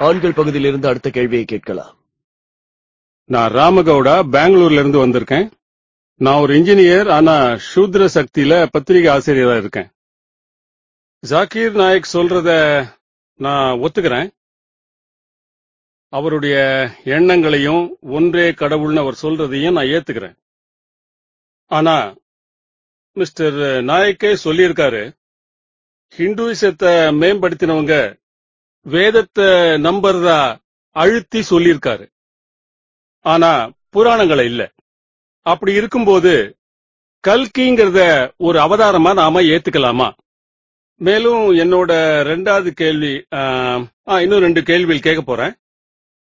ஆண்கள் பகுதியிலிருந்து அடுத்த கேள்வியை கேட்கலாம். நான் ராமகவுடா பெங்களூர்ல இருந்து வந்திருக்கேன். நான் ஒரு இன்ஜினியர் ஆனா சூத்ர சக்தியில பத்திரிகை ஆசிரியரா இருக்கேன். ஜாக்கீர் நாயக் சொல்றத நான் ஒத்துக்கிறேன். அவருடைய எண்ணங்களையும் ஒன்றே கடவுள்னு அவர் சொல்றதையும் நான் ஏத்துக்கிறேன். ஆனா மிஸ்டர் நாயக்கே சொல்லியிருக்காரு ஹிந்துயிசத்தை மேம்படுத்தினவங்க வேதத்தை நம்புறதா அழுத்தி சொல்லியிருக்காரு. ஆனா புராணங்களை இல்ல. அப்படி இருக்கும்போது கல்கிங்கிறத ஒரு அவதாரமா நாம ஏத்துக்கலாமா? மேலும் என்னோட ரெண்டாவது கேள்வி ஆஹ், இன்னும் ரெண்டு கேள்விகள் கேட்க போறேன்.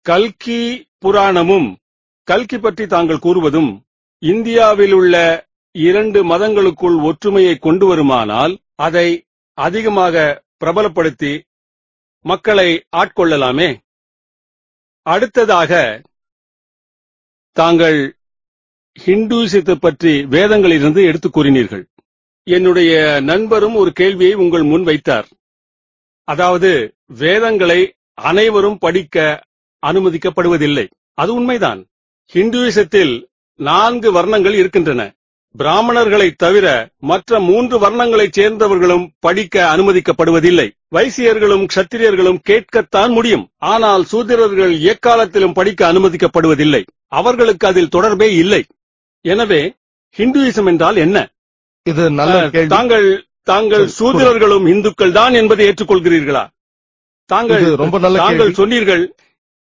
கல்கி புராணமும் கல்கி பற்றி தாங்கள் கூறுவதும் இந்தியாவில் உள்ள இரண்டு மதங்களுக்குள் ஒற்றுமையை கொண்டு வருமானால் அதை அதிகமாக பிரபலப்படுத்தி மக்களை ஆட்கொள்ளலாமே. அடுத்ததாக தாங்கள் ஹிந்துசத்தை பற்றி வேதங்களிலிருந்து எடுத்து கூறினீர்கள். என்னுடைய நண்பரும் ஒரு கேள்வியை உங்கள் முன் வைத்தார். அதாவது வேதங்களை அனைவரும் படிக்க அனுமதிக்கப்படுவதில்லை. அது உண்மைதான். ஹிந்துயிசத்தில் நான்கு வர்ணங்கள் இருக்கின்றன. பிராமணர்களை தவிர மற்ற மூன்று வர்ணங்களைச் சேர்ந்தவர்களும் படிக்க அனுமதிக்கப்படுவதில்லை. வைசியர்களும் க்ஷத்திரியர்களும் கேட்கத்தான் முடியும். ஆனால் சூத்திரர்கள் எக்காலத்திலும் படிக்க அனுமதிக்கப்படுவதில்லை. அவர்களுக்கு அதில் தொடர்பே இல்லை. எனவே ஹிந்துயிசம் என்றால் என்ன? இது நல்ல தாங்கள் தாங்கள் சூத்திரர்களும் இந்துக்கள் தான் என்பதை ஏற்றுக்கொள்கிறீர்களா? தாங்கள் ரொம்ப நல்ல தாங்கள். சொன்னீர்கள்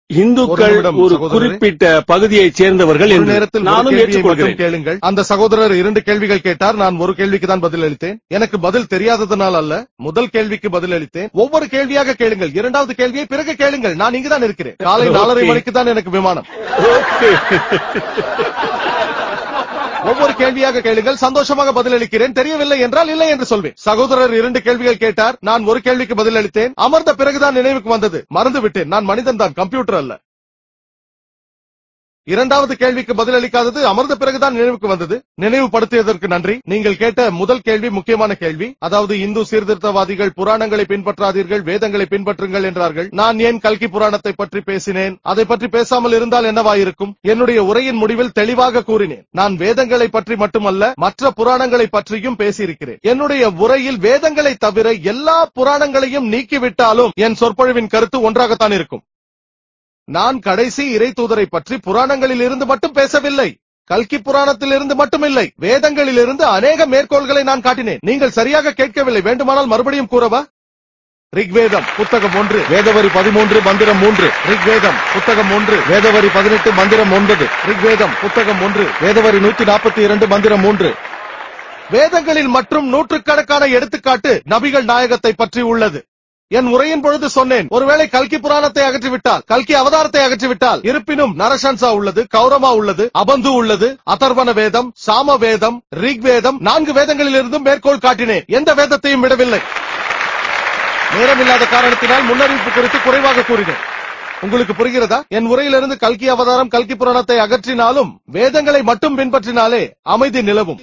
இந்துக்கள் ஒரு. குறிப்பிட்ட பகுதியைச் சேர்ந்தவர்கள் என்று நேரத்தில் நானும் ஏற்றுக்கொள்கிறேன். கேளுங்கள். அந்த சகோதரர் இரண்டு கேள்விகள் கேட்டார். நான் ஒரு கேள்விக்கு தான் பதில் அளித்தேன் எனக்கு பதில் தெரியாததனால் அல்ல முதல் கேள்விக்கு பதில் அளித்தேன் ஒவ்வொரு கேள்வியாக கேளுங்கள். இரண்டாவது கேள்வியை பிறகு கேளுங்கள். நான் இங்குதான் இருக்கிறேன். காலை நாலரை. மணிக்கு தான் எனக்கு விமானம். ஒவ்வொரு கேள்வியாக கேளுங்கள் சந்தோஷமாக பதிலளிக்கிறேன். தெரியவில்லை என்றால் இல்லை என்று சொல்வேன். சகோதரர் இரண்டு கேள்விகள் கேட்டார். நான் ஒரு கேள்விக்கு பதிலளித்தேன். அமர்ந்த பிறகுதான் நினைவுக்கு வந்தது. மறந்து விட்டேன் நான் மனிதன் தான் கம்ப்யூட்டர் அல்ல. இரண்டாவது கேள்விக்கு பதில் அளிக்காதது அமர்ந்த பிறகுதான் நினைவுக்கு வந்தது. நினைவுபடுத்தியதற்கு நன்றி. நீங்கள் கேட்ட முதல் கேள்வி முக்கியமான கேள்வி. அதாவது இந்து சீர்திருத்தவாதிகள் புராணங்களை பின்பற்றாதீர்கள் வேதங்களை பின்பற்றுங்கள் என்றார்கள். நான் ஏன் கல்கி புராணத்தை பற்றி பேசினேன்? அதை பற்றி பேசாமல் இருந்தால் என்னவாயிருக்கும்? என்னுடைய உரையின் முடிவில் தெளிவாக கூறினேன். நான் வேதங்களை பற்றி மட்டுமல்ல மற்ற புராணங்களை பற்றியும் பேசியிருக்கிறேன். என்னுடைய உரையில் வேதங்களை தவிர எல்லா புராணங்களையும் நீக்கிவிட்டாலும் என் சொற்பொழிவின் கருத்து ஒன்றாகத்தான் இருக்கும். நான் கடைசி இறை தூதரை பற்றி புராணங்களில் இருந்து மட்டும் பேசவில்லை. கல்கி புராணத்திலிருந்து மட்டுமில்லை. வேதங்களிலிருந்து அநேக மேற்கோள்களை நான் காட்டினேன். நீங்கள் சரியாக கேட்கவில்லை. வேண்டுமானால் மறுபடியும் கூறவா? ரிக்வேதம் புத்தகம் ஒன்று. வேதவரி பதிமூன்று மந்திரம் மூன்று. ரிக்வேதம் புத்தகம் ஒன்று. வேதவரி பதினெட்டு மந்திரம் ஒன்பது. ரிக்வேதம் புத்தகம் ஒன்று. வேதவரி நூத்தி நாற்பத்தி இரண்டு மந்திரம் மூன்று. வேதங்களில் மற்றும் நூற்றுக்கணக்கான எடுத்துக்காட்டு நபிகள் நாயகத்தை பற்றி உள்ளது. என் உரையின் பொழுது சொன்னேன் ஒருவேளை கல்கி புராணத்தை அகற்றிவிட்டால் கல்கி அவதாரத்தை அகற்றிவிட்டால் இருப்பினும் நரசன்சா உள்ளது கௌரமா உள்ளது அபந்து உள்ளது அதர்வன வேதம் சாம வேதம் ரிக் வேதம் நான்கு வேதங்களிலிருந்தும் மேற்கோள் காட்டினேன் எந்த வேதத்தையும் விடவில்லை. நேரமில்லாத காரணத்தினால் முன்னறிவிப்பு குறித்து குறைவாக கூறினேன். உங்களுக்கு புரிகிறதா? என் உரையிலிருந்து கல்கி அவதாரம் கல்கி புராணத்தை அகற்றினாலும் வேதங்களை மட்டும் பின்பற்றினாலே அமைதி நிலவும்.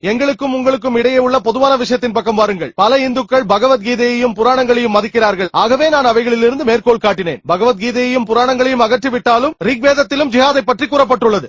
எங்களுக்கும் உங்களுக்கும் இடையே உள்ள பொதுவான விஷயத்தின் பக்கம் வாருங்கள். பல இந்துக்கள் பகவத்கீதையையும் புராணங்களையும் மதிக்கிறார்கள். ஆகவே நான் அவைகளிலிருந்து மேற்கோள் காட்டினேன். பகவத்கீதையையும் புராணங்களையும் அகற்றிவிட்டாலும் ரிக்வேதத்திலும் ஜிஹாதை பற்றி கூறப்பட்டுள்ளது.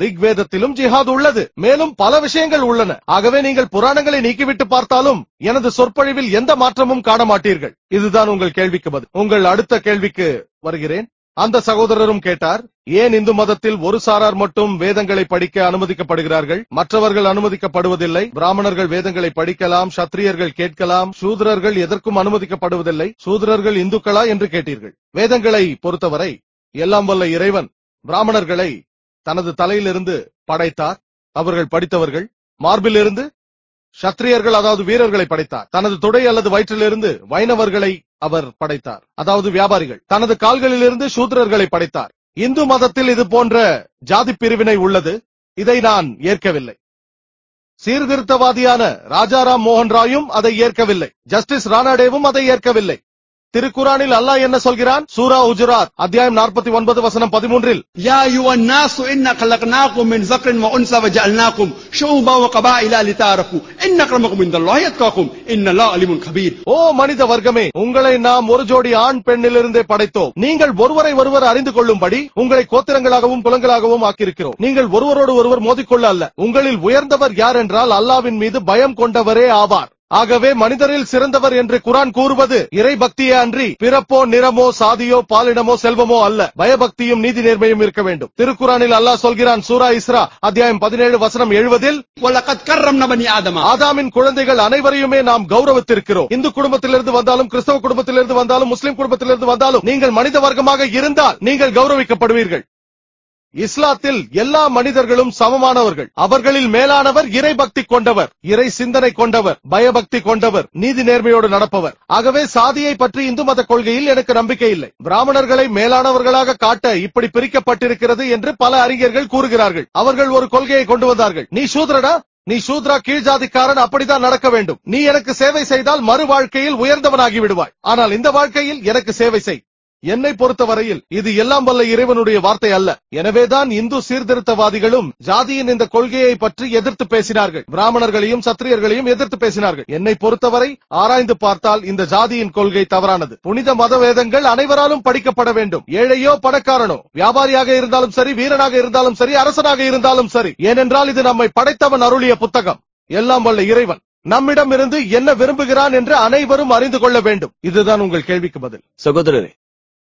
ரிக்வேதத்திலும் ஜிஹாத் உள்ளது. மேலும் பல விஷயங்கள் உள்ளன. ஆகவே நீங்கள் புராணங்களை நீக்கிவிட்டு பார்த்தாலும் எனது சொற்பொழிவில் எந்த மாற்றமும் காண மாட்டீர்கள் இதுதான் உங்கள் கேள்விக்கு பதில். உங்கள் அடுத்த கேள்விக்கு வருகிறேன். அந்த சகோதரரும் கேட்டார் ஏன் இந்து மதத்தில் ஒரு சாரார் மட்டும் வேதங்களை படிக்க அனுமதிக்கப்படுகிறார்கள்? மற்றவர்கள் அனுமதிக்கப்படுவதில்லை. பிராமணர்கள் வேதங்களை படிக்கலாம் சத்திரியர்கள் கேட்கலாம் சூதரர்கள் எதற்கும் அனுமதிக்கப்படுவதில்லை. சூதரர்கள் இந்துக்களா? என்று கேட்டீர்கள். வேதங்களை பொறுத்தவரை எல்லாம் வல்ல இறைவன் பிராமணர்களை தனது தலையிலிருந்து படைத்தார். அவர்கள் படித்தவர்கள் மார்பிலிருந்து சத்திரியர்கள் அதாவது வீரர்களை படைத்தார். தனது தொடை அல்லது வயிற்றிலிருந்து வைணவர்களை அவர் படைத்தார். அதாவது வியாபாரிகள். தனது கால்களிலிருந்து சூத்திரர்களை படைத்தார். இந்து மதத்தில் இது போன்ற ஜாதி பிரிவினை உள்ளது. இதை நான் ஏற்கவில்லை. சீர்திருத்தவாதியான ராஜாராம் மோகன் ராயும் அதை ஏற்கவில்லை. ஜஸ்டிஸ் ராணாடேவும் அதை ஏற்கவில்லை. திருக்குறானில் அல்லாஹ் என்ன சொல்கிறான்? சூரா உஜுராத் அத்தியாயம் நாற்பத்தி ஒன்பது வசனம் பதிமூன்றில் யா யுவன் நாசு இன்ன கலக்னாக்கும் மின் ஜக்ரின் வ உன்சா வ ஜஅல்னாக்கும் ஷூபா வ கபாயிலா லிதாரஃபு. இன்ன கரமக்கும் இந்தல்லாஹ் யத்காக்கும். இன்னல்லாஹ் அலிமுன் கபீர். ஓ மனித வர்க்கமே உங்களை நாம் ஒரு ஜோடி ஆண் பெண்ணிலிருந்தே படைத்தோம். நீங்கள் ஒருவரை ஒருவர் அறிந்து கொள்ளும்படி உங்களை கோத்திரங்களாகவும் குலங்களாகவும் ஆக்கியிருக்கிறோம். நீங்கள் ஒருவரோடு ஒருவர் மோதிக்கொள்ள அல்ல. உங்களில் உயர்ந்தவர் யார் என்றால் அல்லாவின் மீது பயம் கொண்டவரே ஆவார். ஆகவே மனிதரில் சிறந்தவர் என்று குரான் கூறுவது இறை பக்தியே அன்றி பிறப்போ நிறமோ சாதியோ பாலினமோ செல்வமோ அல்ல. பயபக்தியும் நீதி நேர்மையும் இருக்க வேண்டும். திருக்குறானில் அல்லாஹ் சொல்கிறான் சூரா இஸ்ரா அத்தியாயம் பதினேழு வசனம் எழுபதில் ஆதாமின் குழந்தைகள் அனைவரையுமே நாம் கௌரவத்திருக்கிறோம். இந்து குடும்பத்திலிருந்து வந்தாலும் கிறிஸ்தவ குடும்பத்திலிருந்து வந்தாலும் முஸ்லிம் குடும்பத்திலிருந்து வந்தாலும் நீங்கள் மனித வர்க்கமாக இருந்தால் நீங்கள் கௌரவிக்கப்படுவீர்கள். இஸ்லாத்தில் எல்லா மனிதர்களும் சமமானவர்கள். அவர்களில் மேலானவர் இறை பக்தி கொண்டவர். இறை சிந்தனை கொண்டவர். பயபக்தி கொண்டவர். நீதி நேர்மையோடு நடப்பவர். ஆகவே சாதியை பற்றி இந்து மத கொள்கையில் எனக்கு நம்பிக்கை இல்லை. பிராமணர்களை மேலானவர்களாக காட்ட இப்படி பிரிக்கப்பட்டிருக்கிறது என்று பல அறிஞர்கள் கூறுகிறார்கள். அவர்கள் ஒரு கொள்கையை கொண்டு வந்தார்கள். நீ சூத்ரடா நீ சூத்ரா கீழ் ஜாதிக்காரன். அப்படித்தான் நடக்க வேண்டும். நீ எனக்கு சேவை செய்தால் மறு வாழ்க்கையில் உயர்ந்தவனாகி விடுவாய். ஆனால் இந்த வாழ்க்கையில் எனக்கு சேவை செய். என்னை பொறுத்தவரையில் இது எல்லாம் வல்ல இறைவனுடைய வார்த்தை அல்ல. எனவேதான் இந்து சீர்திருத்தவாதிகளும் ஜாதியின் இந்த கொள்கையை பற்றி எதிர்த்து பேசினார்கள். பிராமணர்களையும் சத்திரியர்களையும் எதிர்த்து பேசினார்கள். என்னை பொறுத்தவரை ஆராய்ந்து பார்த்தால் இந்த ஜாதியின் கொள்கை தவறானது. புனித மத வேதங்கள் அனைவராலும் படிக்கப்பட வேண்டும். ஏழையோ பணக்காரனோ வியாபாரியாக இருந்தாலும் சரி வீரனாக இருந்தாலும் சரி அரசனாக இருந்தாலும் சரி ஏனென்றால் இது நம்மை படைத்தவன் அருளிய புத்தகம். எல்லாம் வல்ல இறைவன். நம்மிடம் இருந்து என்ன விரும்புகிறான் என்று அனைவரும் அறிந்து கொள்ள வேண்டும். இதுதான் உங்கள் கேள்விக்கு பதில். சகோதரரே